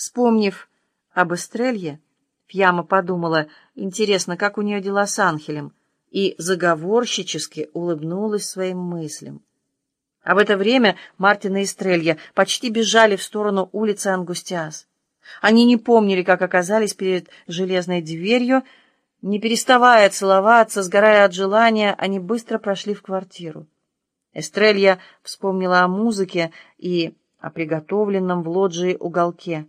Вспомнив об Эстрелье, Фьяма подумала, интересно, как у нее дела с Анхелем, и заговорщически улыбнулась своим мыслям. А в это время Мартин и Эстрелья почти бежали в сторону улицы Ангустиас. Они не помнили, как оказались перед железной дверью. Не переставая целоваться, сгорая от желания, они быстро прошли в квартиру. Эстрелья вспомнила о музыке и о приготовленном в лоджии уголке.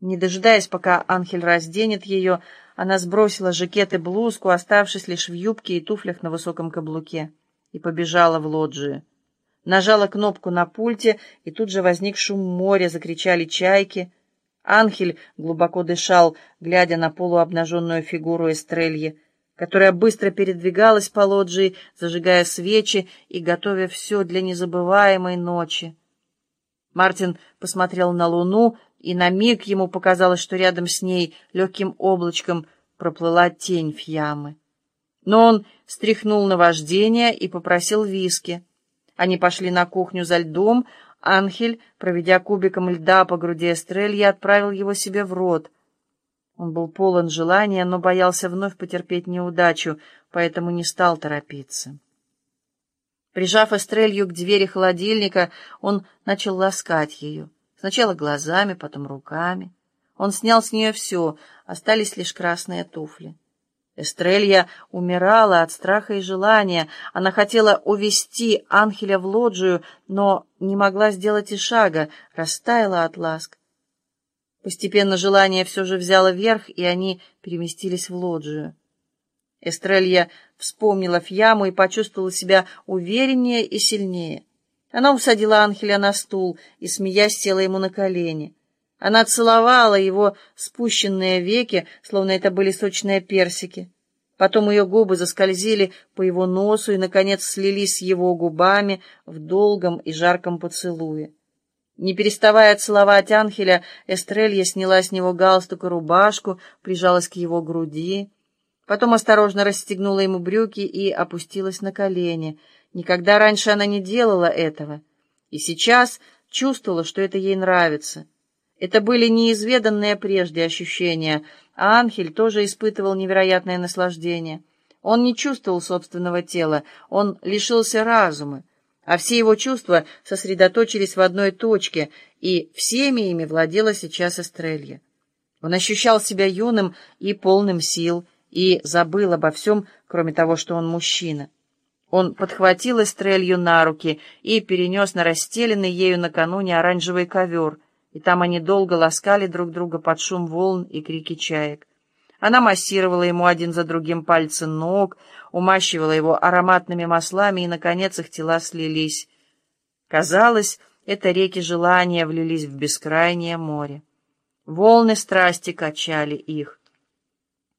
Не дожидаясь, пока Анхель разденет ее, она сбросила жакет и блузку, оставшись лишь в юбке и туфлях на высоком каблуке, и побежала в лоджию. Нажала кнопку на пульте, и тут же возник шум моря, закричали чайки. Анхель глубоко дышал, глядя на полуобнаженную фигуру Эстрельи, которая быстро передвигалась по лоджии, зажигая свечи и готовя все для незабываемой ночи. Мартин посмотрел на луну, и на миг ему показалось, что рядом с ней легким облачком проплыла тень Фьямы. Но он стряхнул на вождение и попросил виски. Они пошли на кухню за льдом. Анхель, проведя кубиком льда по груди Эстрельи, отправил его себе в рот. Он был полон желания, но боялся вновь потерпеть неудачу, поэтому не стал торопиться. Прижав Эстрелью к двери холодильника, он начал ласкать ее. Сначала глазами, потом руками. Он снял с нее все, остались лишь красные туфли. Эстрелья умирала от страха и желания. Она хотела увести Анхеля в лоджию, но не могла сделать и шага, растаяла от ласк. Постепенно желание все же взяло верх, и они переместились в лоджию. Эстрелья вспомнила Фьяму и почувствовала себя увереннее и сильнее. Она усадила Анхеля на стул и, смеясь, села ему на колени. Она целовала его спущенные веки, словно это были сочные персики. Потом ее губы заскользили по его носу и, наконец, слились с его губами в долгом и жарком поцелуе. Не переставая целовать Анхеля, Эстрелья сняла с него галстук и рубашку, прижалась к его груди. Потом осторожно расстегнула ему брюки и опустилась на колени. Никогда раньше она не делала этого. И сейчас чувствовала, что это ей нравится. Это были неизведанные прежде ощущения, а Анхель тоже испытывал невероятное наслаждение. Он не чувствовал собственного тела, он лишился разума, а все его чувства сосредоточились в одной точке, и всеми ими владела сейчас Эстрелья. Он ощущал себя юным и полным сил, и забыл обо всем, кроме того, что он мужчина. Он подхватил Эстрелью на руки и перенес на расстеленный ею накануне оранжевый ковер, и там они долго ласкали друг друга под шум волн и крики чаек. Она массировала ему один за другим пальцы ног, умащивала его ароматными маслами, и, наконец, их тела слились. Казалось, это реки желания влились в бескрайнее море. Волны страсти качали их.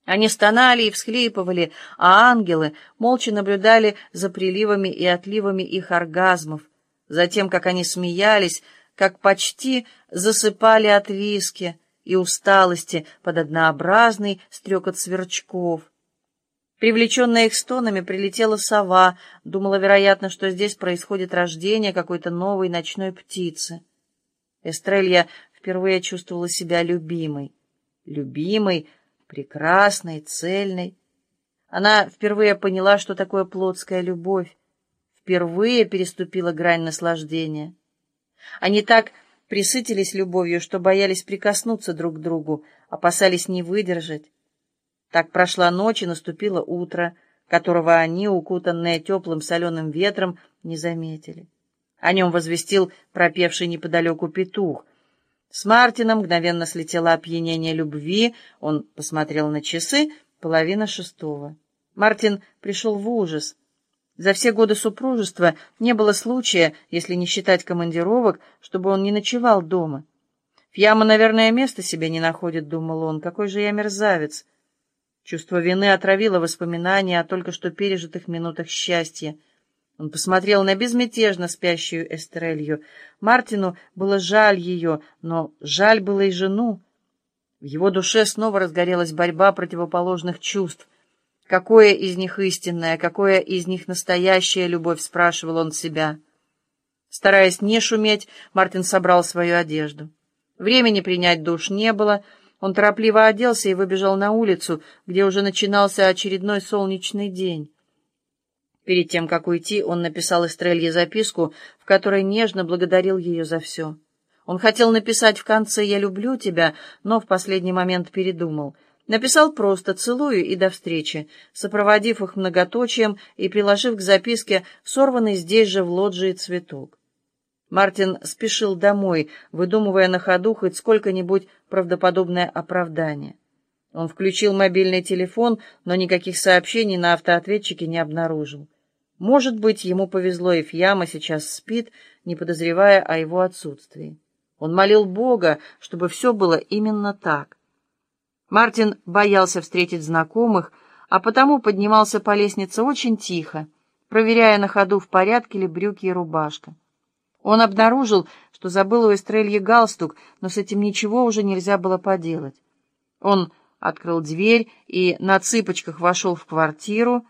Они стонали и всхлипывали, а ангелы молча наблюдали за приливами и отливами их оргазмов, за тем, как они смеялись, как почти засыпали от виски и усталости под однообразный стрекот сверчков. Привлеченная их стонами, прилетела сова, думала, вероятно, что здесь происходит рождение какой-то новой ночной птицы. Эстрелья впервые чувствовала себя любимой. Любимой, прекрасной, цельной. Она впервые поняла, что такое плотская любовь, впервые переступила грань наслаждения. Они так присытились любовью, что боялись прикоснуться друг к другу, опасались не выдержать. Так прошла ночь и наступило утро, которого они, укутанные теплым соленым ветром, не заметили. О нем возвестил пропевший неподалеку петух, с Мартином мгновенно слетело опьянение любви. Он посмотрел на часы, половина шестого. Мартин пришел в ужас. За все годы супружества не было случая, если не считать командировок, чтобы он не ночевал дома. «Фьяма, наверное, места себе не находит», — думал он. «Какой же я мерзавец!» Чувство вины отравило воспоминания о только что пережитых минутах счастья. Он посмотрел на безмятежно спящую Эстрелью. Мартину было жаль ее, но жаль было и жену. В его душе снова разгорелась борьба противоположных чувств. Какое из них истинное, какое из них настоящая любовь, спрашивал он себя. Стараясь не шуметь, Мартин собрал свою одежду. Времени принять душ не было. Он торопливо оделся и выбежал на улицу, где уже начинался очередной солнечный день. Перед тем, как уйти, он написал Эстрелье записку, в которой нежно благодарил ее за все. Он хотел написать в конце «Я люблю тебя», но в последний момент передумал. Написал просто «Целую» и «До встречи», сопроводив их многоточием и приложив к записке сорванный здесь же в лоджии цветок. Мартин спешил домой, выдумывая на ходу хоть сколько-нибудь правдоподобное оправдание. Он включил мобильный телефон, но никаких сообщений на автоответчике не обнаружил. Может быть, ему повезло, и Фьяма сейчас спит, не подозревая о его отсутствии. Он молил Бога, чтобы все было именно так. Мартин боялся встретить знакомых, а потому поднимался по лестнице очень тихо, проверяя на ходу, в порядке ли брюки и рубашка. Он обнаружил, что забыл у Эстрельи галстук, но с этим ничего уже нельзя было поделать. Он открыл дверь и на цыпочках вошел в квартиру.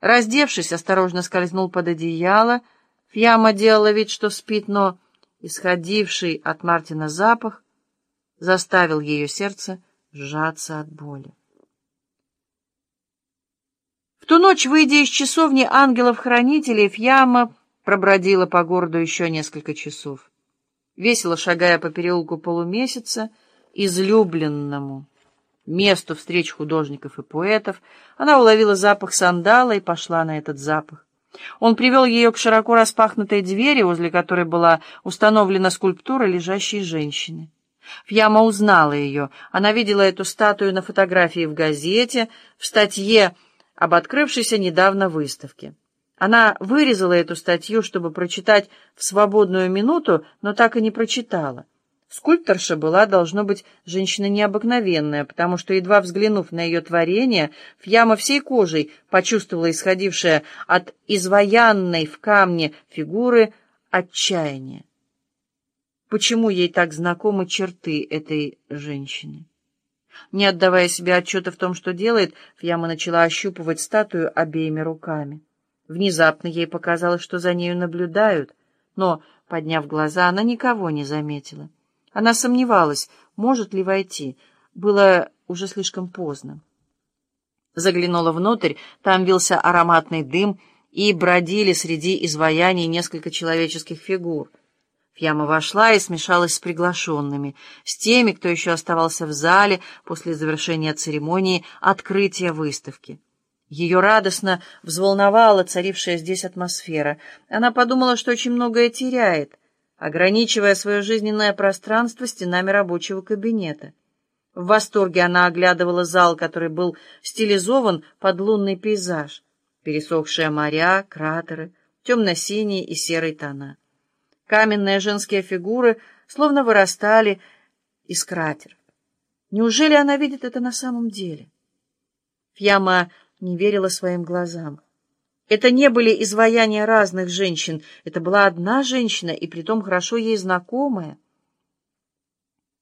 Раздевшись, осторожно скользнул под одеяло. Фьяма делала вид, что спит, но исходивший от Мартина запах заставил ее сердце сжаться от боли. В ту ночь, выйдя из часовни ангелов-хранителей, Фьяма пробродила по городу еще несколько часов, весело шагая по переулку полумесяца, излюбленному месту встреч художников и поэтов, она уловила запах сандала и пошла на этот запах. Он привел ее к широко распахнутой двери, возле которой была установлена скульптура лежащей женщины. Фьяма узнала ее. Она видела эту статую на фотографии в газете, в статье об открывшейся недавно выставке. Она вырезала эту статью, чтобы прочитать в свободную минуту, но так и не прочитала. Скульпторша была, должно быть, женщина необыкновенная, потому что, едва взглянув на ее творение, Фьяма всей кожей почувствовала исходившее от изваянной в камне фигуры отчаяние. Почему ей так знакомы черты этой женщины? Не отдавая себе отчета в том, что делает, Фьяма начала ощупывать статую обеими руками. Внезапно ей показалось, что за нею наблюдают, но, подняв глаза, она никого не заметила. Она сомневалась, может ли войти. Было уже слишком поздно. Заглянула внутрь, там вился ароматный дым, и бродили среди изваяний несколько человеческих фигур. Фьяма вошла и смешалась с приглашенными, с теми, кто еще оставался в зале после завершения церемонии открытия выставки. Ее радостно взволновала царившая здесь атмосфера. Она подумала, что очень многое теряет, ограничивая свое жизненное пространство стенами рабочего кабинета. В восторге она оглядывала зал, который был стилизован под лунный пейзаж. Пересохшие моря, кратеры, темно-синие и серые тона. Каменные женские фигуры словно вырастали из кратеров. Неужели она видит это на самом деле? Фьяма не верила своим глазам. Это не были изваяния разных женщин, это была одна женщина, и притом хорошо ей знакомая.